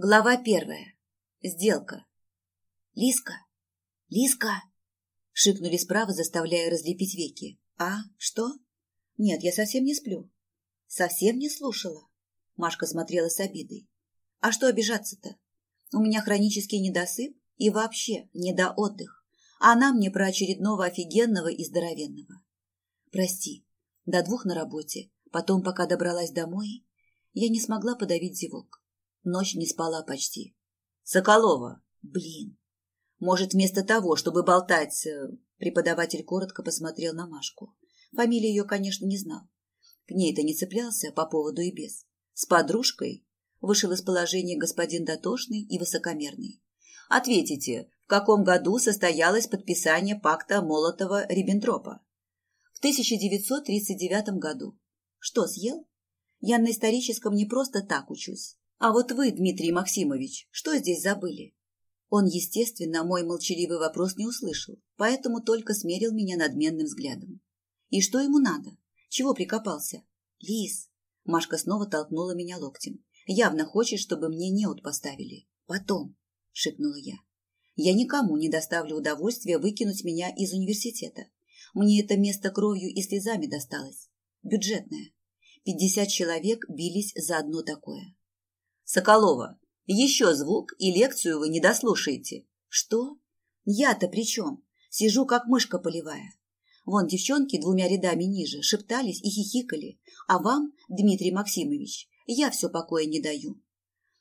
Глава первая. Сделка. Лиска, Лиска, шикнули справа, заставляя разлепить веки. А, что? Нет, я совсем не сплю. Совсем не слушала. Машка смотрела с обидой. А что обижаться-то? У меня хронический недосып и вообще не до отдых. А она мне про очередного офигенного и здоровенного. Прости, до двух на работе, потом, пока добралась домой, я не смогла подавить зевок. Ночь не спала почти. Соколова. Блин. Может, вместо того, чтобы болтать... Э, преподаватель коротко посмотрел на Машку. Фамилию ее, конечно, не знал. К ней-то не цеплялся по поводу и без. С подружкой вышел из положения господин дотошный и высокомерный. Ответите, в каком году состоялось подписание пакта Молотова-Риббентропа? В 1939 году. Что, съел? Я на историческом не просто так учусь. А вот вы, Дмитрий Максимович, что здесь забыли? Он, естественно, мой молчаливый вопрос не услышал, поэтому только смерил меня надменным взглядом. И что ему надо? Чего прикопался? Лис. Машка снова толкнула меня локтем. Явно хочет, чтобы мне неуд поставили. Потом, шепнула я. Я никому не доставлю удовольствия выкинуть меня из университета. Мне это место кровью и слезами досталось. Бюджетное. Пятьдесят человек бились за одно такое. Соколова, еще звук, и лекцию вы не дослушаете. Что? Я-то при чем? Сижу, как мышка полевая. Вон девчонки двумя рядами ниже шептались и хихикали. А вам, Дмитрий Максимович, я все покоя не даю.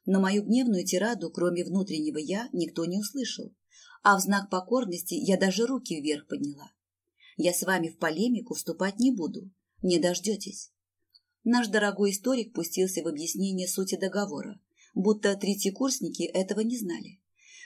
Но мою гневную тираду, кроме внутреннего «я», никто не услышал. А в знак покорности я даже руки вверх подняла. Я с вами в полемику вступать не буду. Не дождетесь. Наш дорогой историк пустился в объяснение сути договора, будто третьекурсники этого не знали.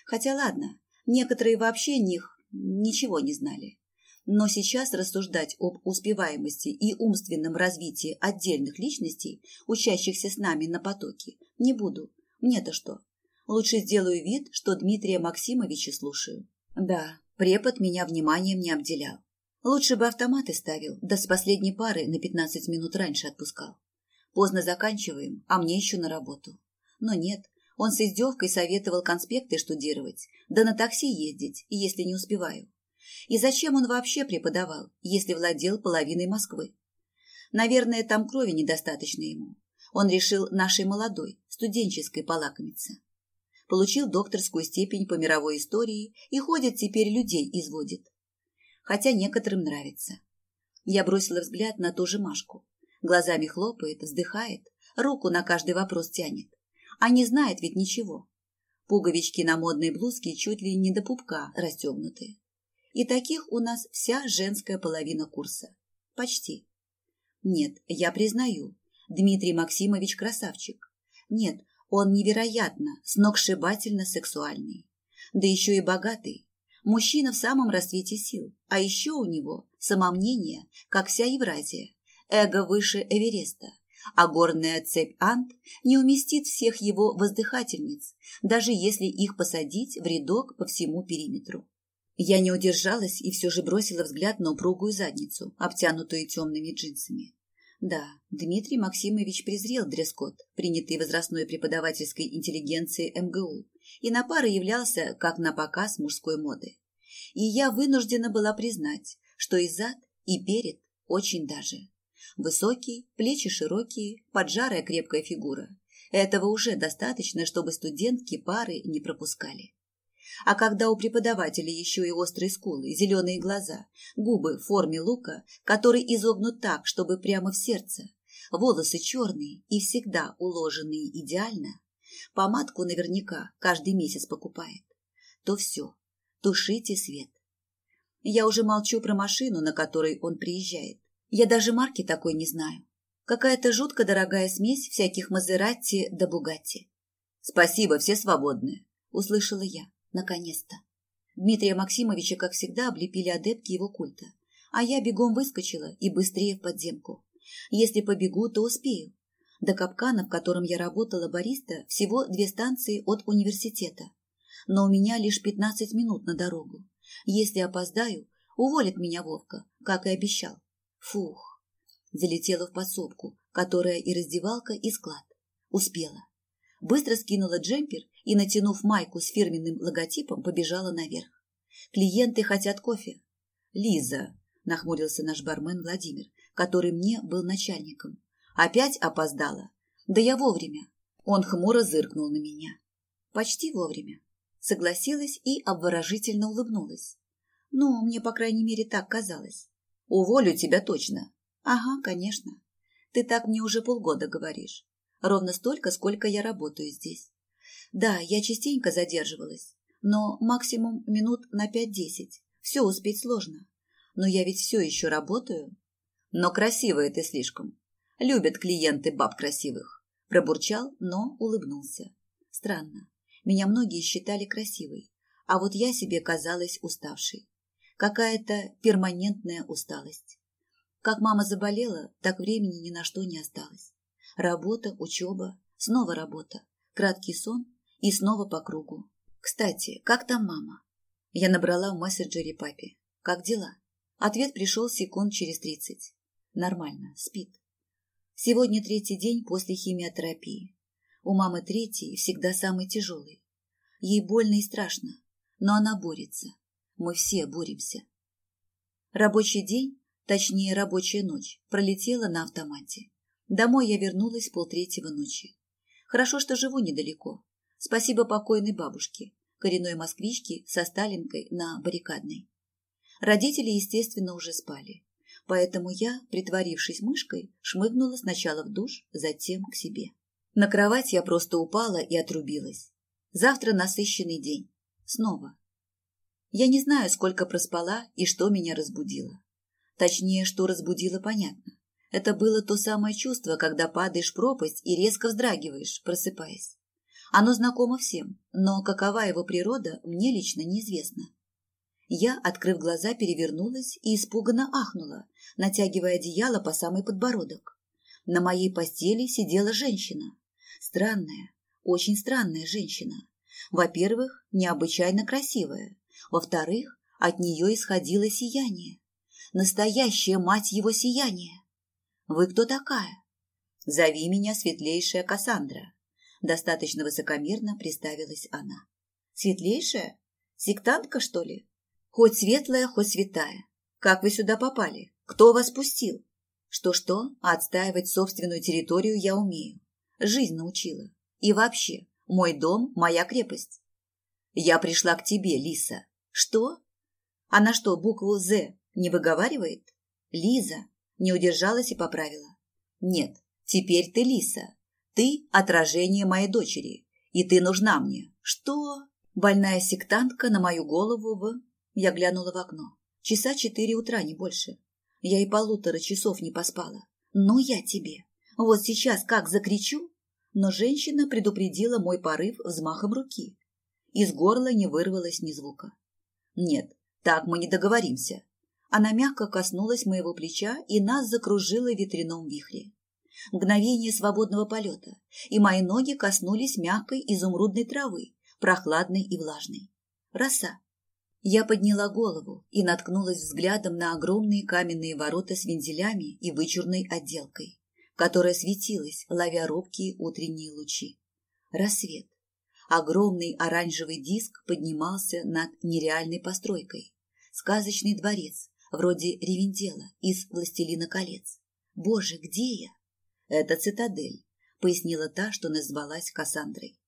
Хотя ладно, некоторые вообще них ничего не знали. Но сейчас рассуждать об успеваемости и умственном развитии отдельных личностей, учащихся с нами на потоке, не буду. Мне-то что? Лучше сделаю вид, что Дмитрия Максимовича слушаю. Да, препод меня вниманием не обделял. Лучше бы автоматы ставил, да с последней пары на пятнадцать минут раньше отпускал. Поздно заканчиваем, а мне еще на работу. Но нет, он с издевкой советовал конспекты штудировать, да на такси ездить, если не успеваю. И зачем он вообще преподавал, если владел половиной Москвы? Наверное, там крови недостаточно ему. Он решил нашей молодой, студенческой полакомиться. Получил докторскую степень по мировой истории и ходит теперь людей изводит хотя некоторым нравится. Я бросила взгляд на ту же Машку. Глазами хлопает, вздыхает, руку на каждый вопрос тянет. А не знает ведь ничего. Пуговички на модной блузке чуть ли не до пупка расстегнуты. И таких у нас вся женская половина курса. Почти. Нет, я признаю, Дмитрий Максимович красавчик. Нет, он невероятно, сногсшибательно сексуальный. Да еще и богатый. Мужчина в самом расцвете сил, а еще у него самомнение, как вся Евразия, эго выше Эвереста, а горная цепь Ант не уместит всех его воздыхательниц, даже если их посадить в рядок по всему периметру. Я не удержалась и все же бросила взгляд на упругую задницу, обтянутую темными джинсами. Да, Дмитрий Максимович презрел дресс-код, принятый возрастной преподавательской интеллигенцией МГУ, и на пары являлся как на показ мужской моды. И я вынуждена была признать, что и зад, и перед очень даже. Высокий, плечи широкие, поджарая крепкая фигура. Этого уже достаточно, чтобы студентки пары не пропускали. А когда у преподавателя еще и острые скулы, зеленые глаза, губы в форме лука, который изогнут так, чтобы прямо в сердце, волосы черные и всегда уложенные идеально, помадку наверняка каждый месяц покупает, то все, тушите свет. Я уже молчу про машину, на которой он приезжает. Я даже марки такой не знаю. Какая-то жутко дорогая смесь всяких Мазератти да Бугатти. Спасибо, все свободны, услышала я, наконец-то. Дмитрия Максимовича, как всегда, облепили адепки его культа, а я бегом выскочила и быстрее в подземку. Если побегу, то успею. До капкана, в котором я работала бариста, всего две станции от университета. Но у меня лишь пятнадцать минут на дорогу. Если опоздаю, уволит меня Вовка, как и обещал. Фух. Залетела в подсобку, которая и раздевалка, и склад. Успела. Быстро скинула джемпер и, натянув майку с фирменным логотипом, побежала наверх. Клиенты хотят кофе. Лиза, нахмурился наш бармен Владимир, который мне был начальником. Опять опоздала. Да я вовремя. Он хмуро зыркнул на меня. Почти вовремя. Согласилась и обворожительно улыбнулась. Ну, мне, по крайней мере, так казалось. Уволю тебя точно. Ага, конечно. Ты так мне уже полгода говоришь. Ровно столько, сколько я работаю здесь. Да, я частенько задерживалась, но максимум минут на пять-десять. Все успеть сложно. Но я ведь все еще работаю. Но красивая ты слишком. Любят клиенты баб красивых. Пробурчал, но улыбнулся. Странно. Меня многие считали красивой, а вот я себе казалась уставшей. Какая-то перманентная усталость. Как мама заболела, так времени ни на что не осталось. Работа, учеба, снова работа, краткий сон и снова по кругу. Кстати, как там мама? Я набрала в мессенджере папе. Как дела? Ответ пришел секунд через тридцать. Нормально, спит. Сегодня третий день после химиотерапии. У мамы третий всегда самый тяжелый. Ей больно и страшно, но она борется. Мы все боремся. Рабочий день, точнее рабочая ночь, пролетела на автомате. Домой я вернулась полтретьего ночи. Хорошо, что живу недалеко. Спасибо покойной бабушке, коренной москвичке со Сталинкой на баррикадной. Родители, естественно, уже спали. Поэтому я, притворившись мышкой, шмыгнула сначала в душ, затем к себе. На кровать я просто упала и отрубилась. Завтра насыщенный день. Снова. Я не знаю, сколько проспала и что меня разбудило. Точнее, что разбудило, понятно. Это было то самое чувство, когда падаешь в пропасть и резко вздрагиваешь, просыпаясь. Оно знакомо всем, но какова его природа, мне лично неизвестно. Я, открыв глаза, перевернулась и испуганно ахнула, натягивая одеяло по самый подбородок. На моей постели сидела женщина. Странная, очень странная женщина. Во-первых, необычайно красивая. Во-вторых, от нее исходило сияние. Настоящая мать его сияние. Вы кто такая? Зови меня светлейшая Кассандра. Достаточно высокомерно представилась она. Светлейшая? Сектантка, что ли? Хоть светлая, хоть святая. Как вы сюда попали? Кто вас пустил? Что-что, отстаивать собственную территорию я умею. Жизнь научила. И вообще, мой дом – моя крепость. Я пришла к тебе, Лиса. Что? Она что, букву «З» не выговаривает? Лиза, не удержалась и поправила. Нет, теперь ты Лиса. Ты – отражение моей дочери. И ты нужна мне. Что? Больная сектантка на мою голову в... Я глянула в окно. Часа четыре утра, не больше. Я и полутора часов не поспала. Но я тебе. Вот сейчас как закричу. Но женщина предупредила мой порыв взмахом руки. Из горла не вырвалось ни звука. Нет, так мы не договоримся. Она мягко коснулась моего плеча и нас закружила в ветряном вихре. Мгновение свободного полета, и мои ноги коснулись мягкой изумрудной травы, прохладной и влажной. Роса. Я подняла голову и наткнулась взглядом на огромные каменные ворота с вензелями и вычурной отделкой, которая светилась, ловя робкие утренние лучи. Рассвет. Огромный оранжевый диск поднимался над нереальной постройкой. Сказочный дворец, вроде Ревендела из «Властелина колец». Боже, где я? Это цитадель, пояснила та, что назвалась Кассандрой.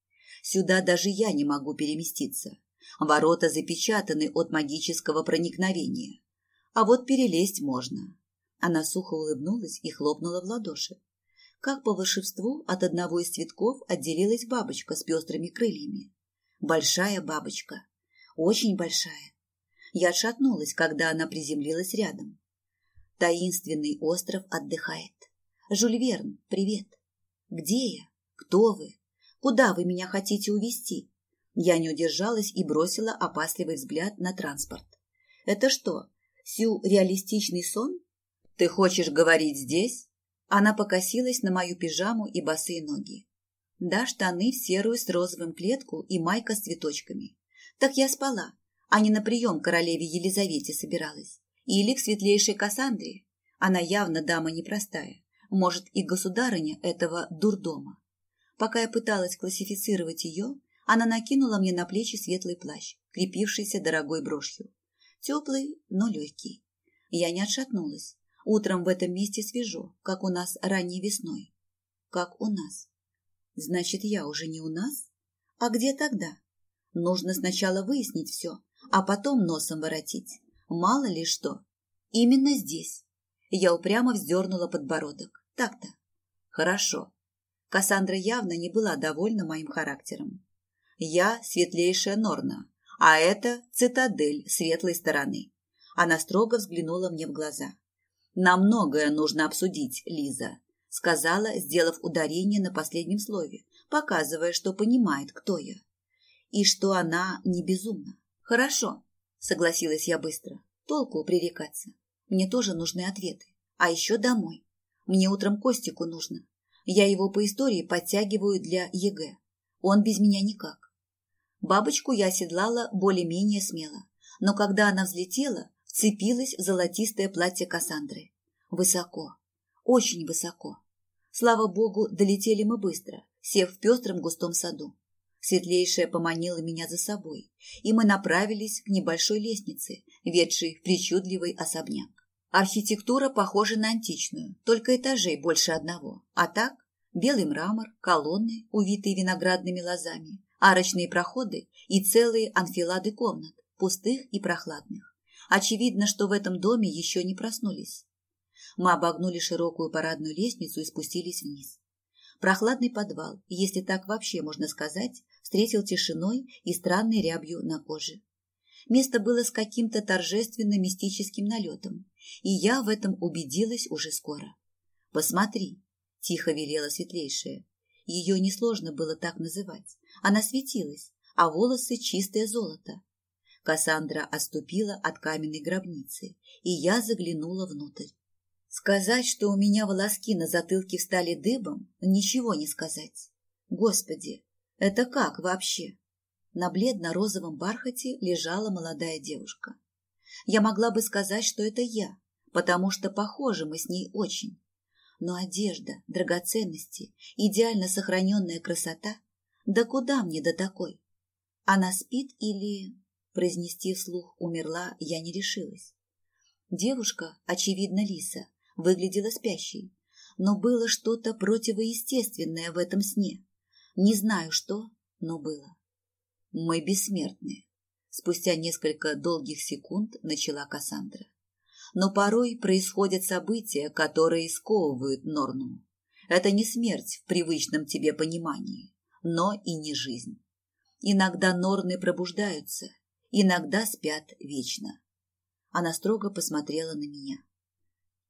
Сюда даже я не могу переместиться. Ворота запечатаны от магического проникновения. А вот перелезть можно. Она сухо улыбнулась и хлопнула в ладоши. Как по волшебству от одного из цветков отделилась бабочка с пестрыми крыльями. Большая бабочка. Очень большая. Я отшатнулась, когда она приземлилась рядом. Таинственный остров отдыхает. Жюль Верн, привет. Где я? Кто вы? Куда вы меня хотите увезти? Я не удержалась и бросила опасливый взгляд на транспорт. Это что, сюрреалистичный сон? Ты хочешь говорить здесь? Она покосилась на мою пижаму и босые ноги. Да, штаны в серую с розовым клетку и майка с цветочками. Так я спала, а не на прием королеве Елизавете собиралась. Или к светлейшей Кассандре. Она явно дама непростая, может, и государыня этого дурдома. Пока я пыталась классифицировать ее, она накинула мне на плечи светлый плащ, крепившийся дорогой брошью. Теплый, но легкий. Я не отшатнулась. Утром в этом месте свежо, как у нас ранней весной. Как у нас. Значит, я уже не у нас? А где тогда? Нужно сначала выяснить все, а потом носом воротить. Мало ли что. Именно здесь. Я упрямо вздернула подбородок. Так-то. Хорошо. Кассандра явно не была довольна моим характером. Я светлейшая Норна, а это цитадель светлой стороны. Она строго взглянула мне в глаза. Нам многое нужно обсудить, Лиза, сказала, сделав ударение на последнем слове, показывая, что понимает, кто я. И что она не безумна. Хорошо, согласилась я быстро. Толку пререкаться. Мне тоже нужны ответы. А еще домой. Мне утром Костику нужно. Я его по истории подтягиваю для ЕГЭ. Он без меня никак. Бабочку я оседлала более-менее смело, но когда она взлетела, вцепилась в золотистое платье Кассандры. Высоко, очень высоко. Слава богу, долетели мы быстро, сев в пестром густом саду. Светлейшая поманила меня за собой, и мы направились к небольшой лестнице, ведшей в причудливый особняк. Архитектура похожа на античную, только этажей больше одного. А так, белый мрамор, колонны, увитые виноградными лозами, арочные проходы и целые анфилады комнат, пустых и прохладных. Очевидно, что в этом доме еще не проснулись. Мы обогнули широкую парадную лестницу и спустились вниз. Прохладный подвал, если так вообще можно сказать, встретил тишиной и странной рябью на коже. Место было с каким-то торжественно-мистическим налетом, и я в этом убедилась уже скоро. «Посмотри», – тихо велела светлейшая. Ее несложно было так называть. Она светилась, а волосы чистое золото. Кассандра отступила от каменной гробницы, и я заглянула внутрь. Сказать, что у меня волоски на затылке встали дыбом, ничего не сказать. Господи, это как вообще? На бледно-розовом бархате лежала молодая девушка. Я могла бы сказать, что это я, потому что похожи мы с ней очень. Но одежда, драгоценности, идеально сохраненная красота, да куда мне до такой? Она спит или... Произнести вслух «умерла» я не решилась. Девушка, очевидно, Лиса, выглядела спящей, но было что-то противоестественное в этом сне. Не знаю что, но было. Мы бессмертны. Спустя несколько долгих секунд начала Кассандра. Но порой происходят события, которые сковывают Норну. Это не смерть в привычном тебе понимании, но и не жизнь. Иногда Норны пробуждаются, иногда спят вечно. Она строго посмотрела на меня.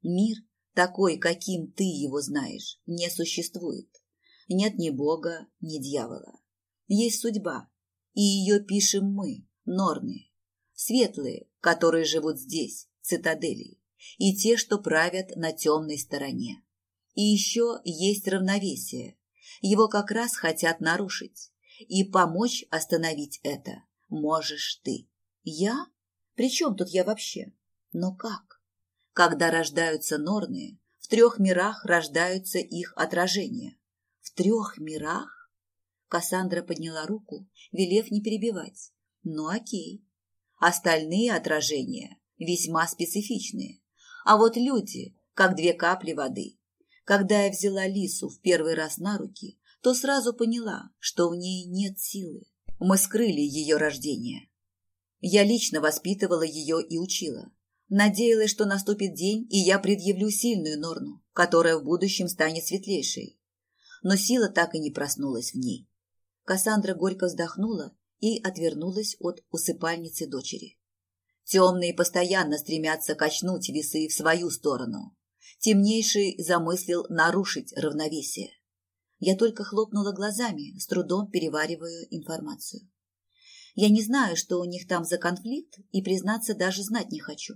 Мир, такой, каким ты его знаешь, не существует. Нет ни Бога, ни дьявола. Есть судьба, и ее пишем мы, Норны, светлые, которые живут здесь, цитадели, и те, что правят на темной стороне. И еще есть равновесие. Его как раз хотят нарушить. И помочь остановить это можешь ты. Я? При чем тут я вообще? Но как? Когда рождаются норны, в трех мирах рождаются их отражения. В трех мирах? Кассандра подняла руку, велев не перебивать. Ну окей. Остальные отражения весьма специфичные. А вот люди, как две капли воды. Когда я взяла Лису в первый раз на руки, то сразу поняла, что в ней нет силы. Мы скрыли ее рождение. Я лично воспитывала ее и учила. Надеялась, что наступит день, и я предъявлю сильную Норну, которая в будущем станет светлейшей. Но сила так и не проснулась в ней. Кассандра горько вздохнула и отвернулась от усыпальницы дочери. Темные постоянно стремятся качнуть весы в свою сторону. Темнейший замыслил нарушить равновесие. Я только хлопнула глазами, с трудом переваривая информацию. Я не знаю, что у них там за конфликт, и, признаться, даже знать не хочу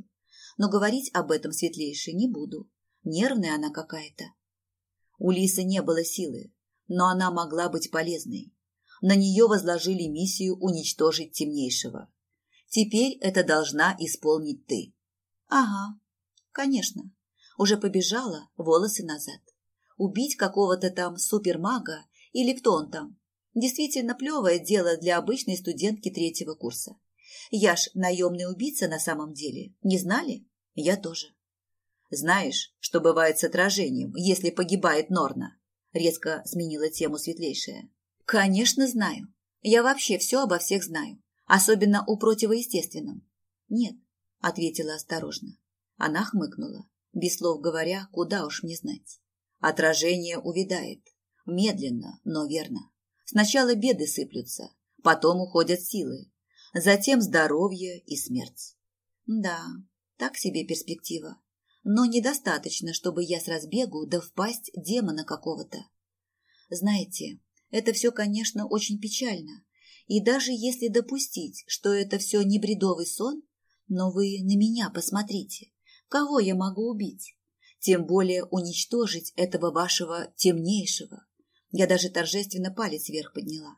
но говорить об этом светлейшей не буду. Нервная она какая-то. У Лисы не было силы, но она могла быть полезной. На нее возложили миссию уничтожить темнейшего. Теперь это должна исполнить ты. Ага, конечно. Уже побежала волосы назад. Убить какого-то там супермага Или кто он там? Действительно плевое дело для обычной студентки третьего курса. Я ж наемный убийца на самом деле. Не знали? Я тоже. Знаешь, что бывает с отражением, если погибает Норна? Резко сменила тему светлейшая. Конечно, знаю. Я вообще все обо всех знаю. Особенно о противоестественном. Нет, ответила осторожно. Она хмыкнула, без слов говоря, куда уж мне знать. Отражение увядает. Медленно, но верно. Сначала беды сыплются, потом уходят силы, затем здоровье и смерть. Да, так себе перспектива. Но недостаточно, чтобы я с разбегу да впасть демона какого-то. Знаете, это все, конечно, очень печально. И даже если допустить, что это все не бредовый сон, но вы на меня посмотрите. Кого я могу убить? Тем более уничтожить этого вашего темнейшего. Я даже торжественно палец вверх подняла.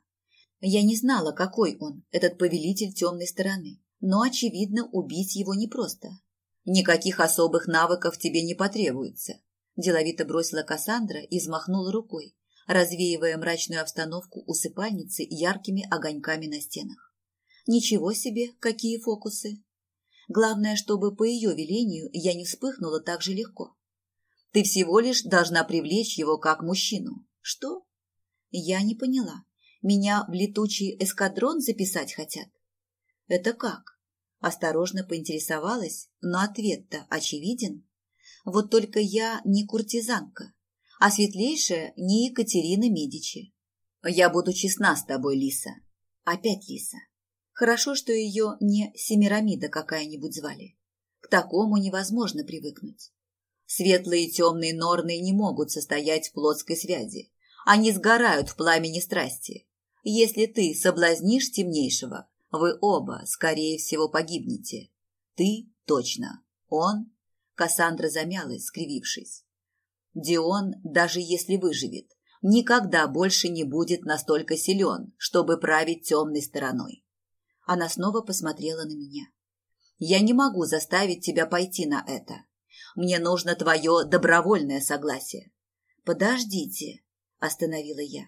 Я не знала, какой он, этот повелитель темной стороны, но, очевидно, убить его непросто. Никаких особых навыков тебе не потребуется, деловито бросила Кассандра и взмахнула рукой, развеивая мрачную обстановку усыпальницы яркими огоньками на стенах. Ничего себе, какие фокусы! Главное, чтобы по ее велению я не вспыхнула так же легко. Ты всего лишь должна привлечь его как мужчину. Что? Я не поняла. Меня в летучий эскадрон записать хотят? Это как? Осторожно поинтересовалась, но ответ-то очевиден. Вот только я не куртизанка, а светлейшая не Екатерина Медичи. Я буду честна с тобой, Лиса. Опять Лиса. Хорошо, что ее не Семирамида какая-нибудь звали. К такому невозможно привыкнуть. Светлые и темные норны не могут состоять в плотской связи. Они сгорают в пламени страсти. Если ты соблазнишь темнейшего, вы оба, скорее всего, погибнете. Ты точно. Он? Кассандра замялась, скривившись. Дион, даже если выживет, никогда больше не будет настолько силен, чтобы править темной стороной. Она снова посмотрела на меня. Я не могу заставить тебя пойти на это. Мне нужно твое добровольное согласие. Подождите, остановила я.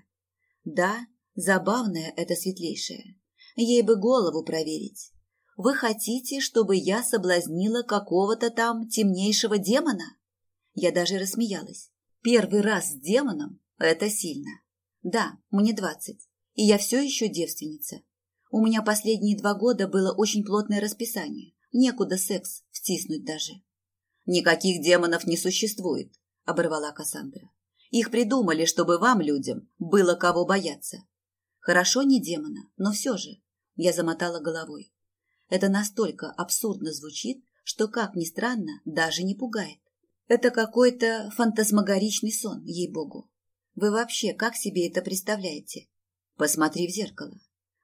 Да, забавная это светлейшая. Ей бы голову проверить. Вы хотите, чтобы я соблазнила какого-то там темнейшего демона? Я даже рассмеялась. Первый раз с демоном – это сильно. Да, мне двадцать, и я все еще девственница. У меня последние два года было очень плотное расписание. Некуда секс втиснуть даже. «Никаких демонов не существует», – оборвала Кассандра. «Их придумали, чтобы вам, людям, было кого бояться. Хорошо не демона, но все же». Я замотала головой. Это настолько абсурдно звучит, что, как ни странно, даже не пугает. Это какой-то фантасмагоричный сон, ей-богу. Вы вообще как себе это представляете? Посмотри в зеркало.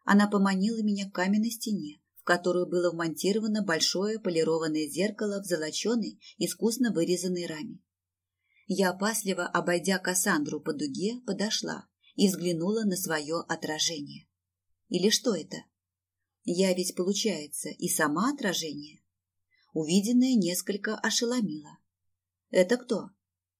Она поманила меня к каменной стене, которую было вмонтировано большое полированное зеркало в золоченой, искусно вырезанной раме. Я опасливо, обойдя Кассандру по дуге, подошла и взглянула на свое отражение. Или что это? Я ведь, получается, и сама отражение. Увиденное несколько ошеломило. Это кто?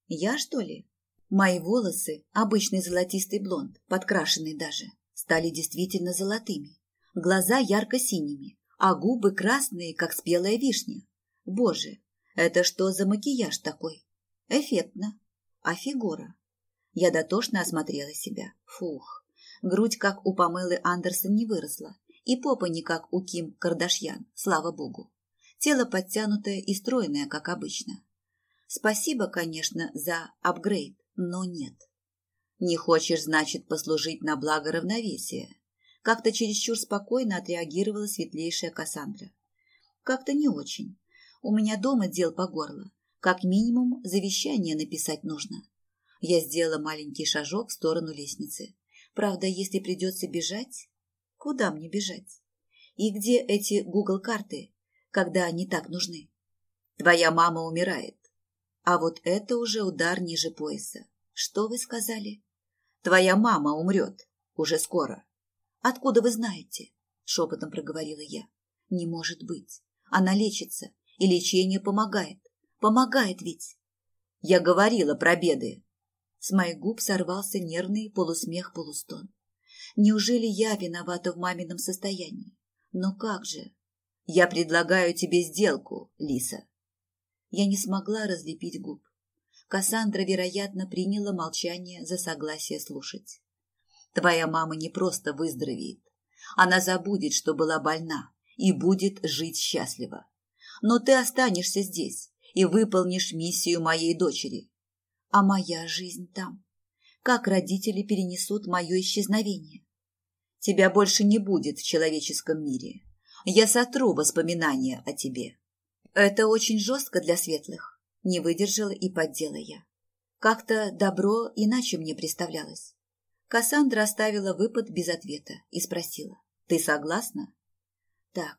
Я, что ли? Мои волосы, обычный золотистый блонд, подкрашенный даже, стали действительно золотыми, глаза ярко-синими, а губы красные, как спелая вишня. Боже, это что за макияж такой? Эффектно. А фигура? Я дотошно осмотрела себя. Фух, грудь, как у Памелы Андерсон, не выросла, и попа не как у Ким Кардашьян, слава богу. Тело подтянутое и стройное, как обычно. Спасибо, конечно, за апгрейд, но нет. Не хочешь, значит, послужить на благо равновесия. Как-то чересчур спокойно отреагировала светлейшая Кассандра. Как-то не очень. У меня дома дел по горло. Как минимум, завещание написать нужно. Я сделала маленький шажок в сторону лестницы. Правда, если придется бежать... Куда мне бежать? И где эти Google-карты, когда они так нужны? Твоя мама умирает. А вот это уже удар ниже пояса. Что вы сказали? Твоя мама умрет. Уже скоро. «Откуда вы знаете?» – шепотом проговорила я. «Не может быть. Она лечится, и лечение помогает. Помогает ведь!» «Я говорила про беды!» С моих губ сорвался нервный полусмех-полустон. Неужели я виновата в мамином состоянии? Но как же? Я предлагаю тебе сделку, Лиса. Я не смогла разлепить губ. Кассандра, вероятно, приняла молчание за согласие слушать. Твоя мама не просто выздоровеет. Она забудет, что была больна, и будет жить счастливо. Но ты останешься здесь и выполнишь миссию моей дочери. А моя жизнь там. Как родители перенесут мое исчезновение? Тебя больше не будет в человеческом мире. Я сотру воспоминания о тебе. Это очень жестко для светлых. Не выдержала и поддела я. Как-то добро иначе мне представлялось. Кассандра оставила выпад без ответа и спросила. Ты согласна? Так,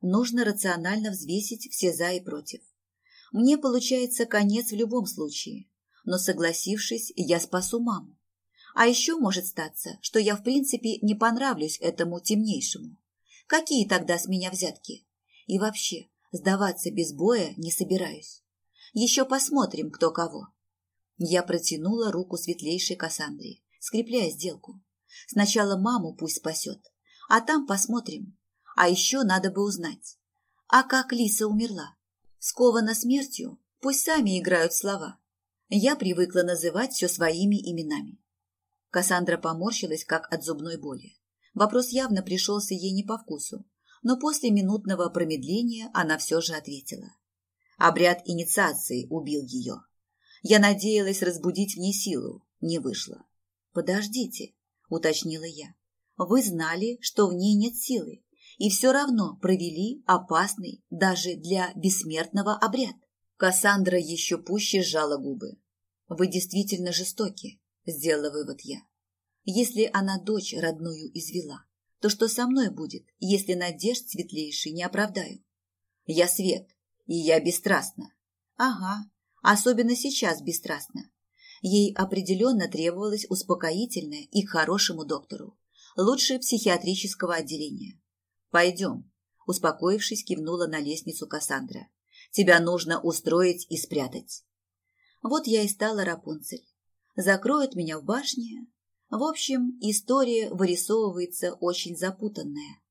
нужно рационально взвесить все за и против. Мне получается конец в любом случае, но согласившись, я спасу маму. А еще может статься, что я в принципе не понравлюсь этому темнейшему. Какие тогда с меня взятки? И вообще, сдаваться без боя не собираюсь. Еще посмотрим, кто кого. Я протянула руку светлейшей Кассандре, скрепляя сделку. Сначала маму пусть спасет, а там посмотрим. А еще надо бы узнать, а как Лиса умерла? Скована смертью, пусть сами играют слова. Я привыкла называть все своими именами. Кассандра поморщилась, как от зубной боли. Вопрос явно пришелся ей не по вкусу, но после минутного промедления она все же ответила. Обряд инициации убил ее. Я надеялась разбудить в ней силу, не вышло. «Подождите», — уточнила я. «Вы знали, что в ней нет силы, и все равно провели опасный даже для бессмертного обряд». Кассандра еще пуще сжала губы. «Вы действительно жестоки», – сделала вывод я. «Если она дочь родную извела, то что со мной будет, если надежд светлейшей не оправдаю? Я свет, и я бесстрастна». «Ага, особенно сейчас бесстрастна. Ей определенно требовалось успокоительное и хорошему доктору, лучше психиатрического отделения. «Пойдем», – успокоившись, кивнула на лестницу Кассандра. «Тебя нужно устроить и спрятать». Вот я и стала Рапунцель. Закроют меня в башне. В общем, история вырисовывается очень запутанная.